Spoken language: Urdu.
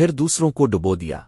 پھر دوسروں کو ڈبو دیا۔